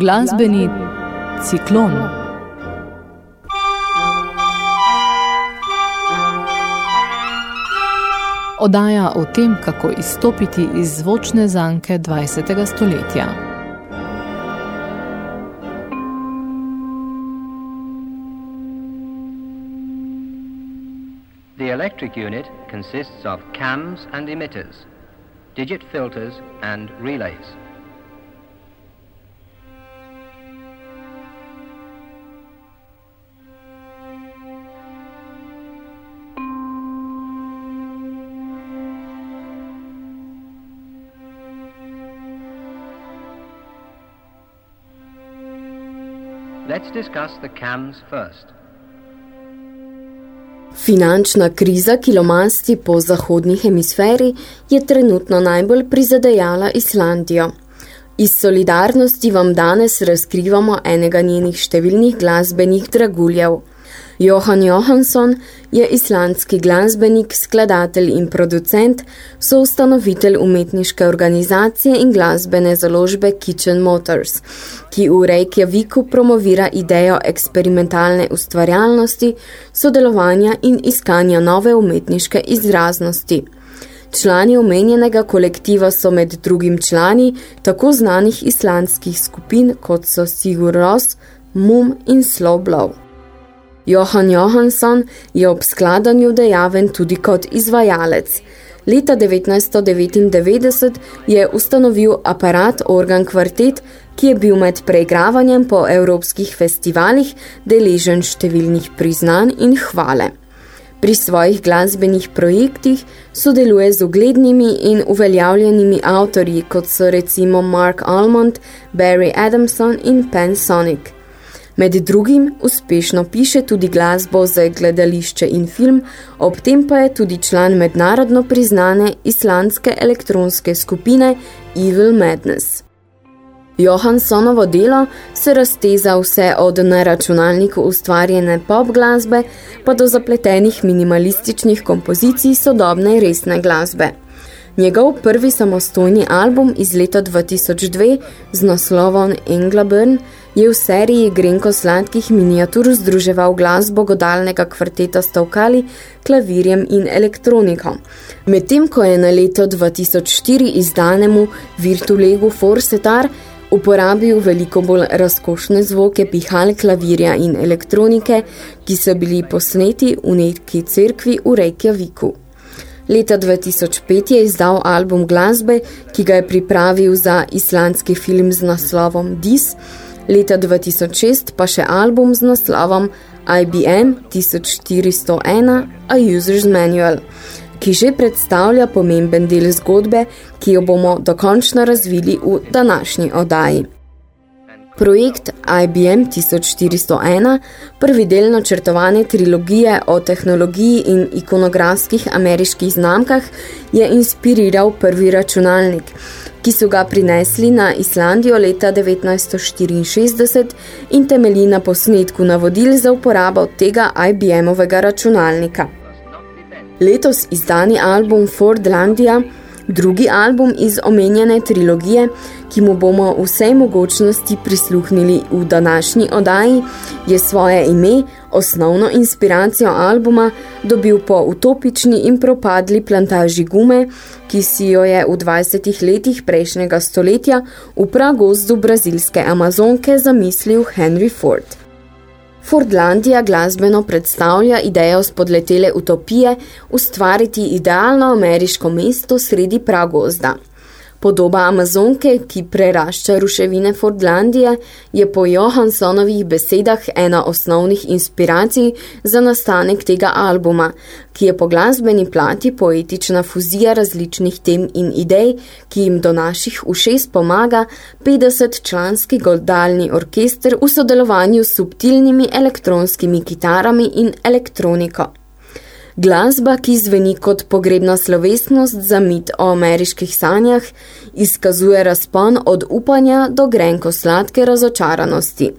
Glasbeni ciklon. Odaja o tem, kako izstopiti iz zvočne zanke 20. stoletja. The electric unit consists of cams and emitters, digit filters and relays. Let's discuss the cams first. Finančna kriza, ki lomasti po zahodni hemisferi, je trenutno najbolj prizadejala Islandijo. Iz solidarnosti vam danes razkrivamo enega njenih številnih glasbenih draguljev – Johan Johansson je islandski glasbenik, skladatelj in producent, soustanovitelj umetniške organizacije in glasbene založbe Kitchen Motors, ki v Reykjaviku promovira idejo eksperimentalne ustvarjalnosti, sodelovanja in iskanja nove umetniške izraznosti. Člani omenjenega kolektiva so med drugim člani tako znanih islandskih skupin, kot so Sigur Ros, Mum in Slow Blow. Johan Johansson je ob skladanju dejaven tudi kot izvajalec. Leta 1999 je ustanovil aparat Organ Kvartet, ki je bil med preigravanjem po evropskih festivalih deležen številnih priznanj in hvale. Pri svojih glasbenih projektih sodeluje z uglednimi in uveljavljenimi avtorji, kot so recimo Mark Almond, Barry Adamson in Pen Sonic – Med drugim uspešno piše tudi glasbo za gledališče in film, ob tem pa je tudi član mednarodno priznane islandske elektronske skupine Evil Madness. Johanssonovo delo se razteza vse od na računalniku ustvarjene pop glasbe pa do zapletenih minimalističnih kompozicij sodobne resne glasbe. Njegov prvi samostojni album iz leta 2002 z naslovom Englaburn je v seriji grenko sladkih miniatur združeval glasbo godalnega kvarteta stavkali, klavirjem in elektroniko. Medtem, ko je na leto 2004 izdanemu Virtulegu Forsetar uporabil veliko bolj razkošne zvoke pihal klavirja in elektronike, ki so bili posneti v neki cerkvi v Reykjaviku. Leta 2005 je izdal album glasbe, ki ga je pripravil za islandski film z naslovom Dis, leta 2006 pa še album z naslovom IBM 1401 A User's Manual, ki že predstavlja pomemben del zgodbe, ki jo bomo dokončno razvili v današnji oddaji. Projekt IBM 1401, prvi del načrtovane trilogije o tehnologiji in ikonografskih ameriških znamkah, je inspiriral prvi računalnik, ki so ga prinesli na Islandijo leta 1964 in temelji na posnetku navodil za uporabo tega IBM-ovega računalnika. Letos izdani album Fordlandia Drugi album iz omenjene trilogije, ki mu bomo vsej mogočnosti prisluhnili v današnji odaji, je svoje ime, osnovno inspiracijo albuma, dobil po utopični in propadli plantaži gume, ki si jo je v 20 letih prejšnjega stoletja v pragozdu brazilske Amazonke zamislil Henry Ford. Fordlandija glasbeno predstavlja idejo spodletele utopije ustvariti idealno ameriško mesto sredi pragozda. Podoba Amazonke, ki prerašča ruševine Fordlandije, je po Johanssonovih besedah ena osnovnih inspiracij za nastanek tega albuma, ki je po glasbeni plati poetična fuzija različnih tem in idej, ki jim do naših ušes pomaga 50-članski goldalni orkester v sodelovanju s subtilnimi elektronskimi kitarami in elektroniko. Glasba, ki zveni kot pogrebna slovesnost za mit o ameriških sanjah, izkazuje razpon od upanja do grenko sladke razočaranosti.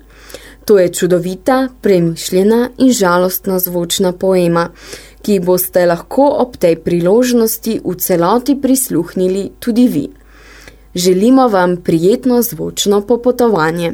To je čudovita, premišljena in žalostna zvočna poema, ki boste lahko ob tej priložnosti v celoti prisluhnili tudi vi. Želimo vam prijetno zvočno popotovanje.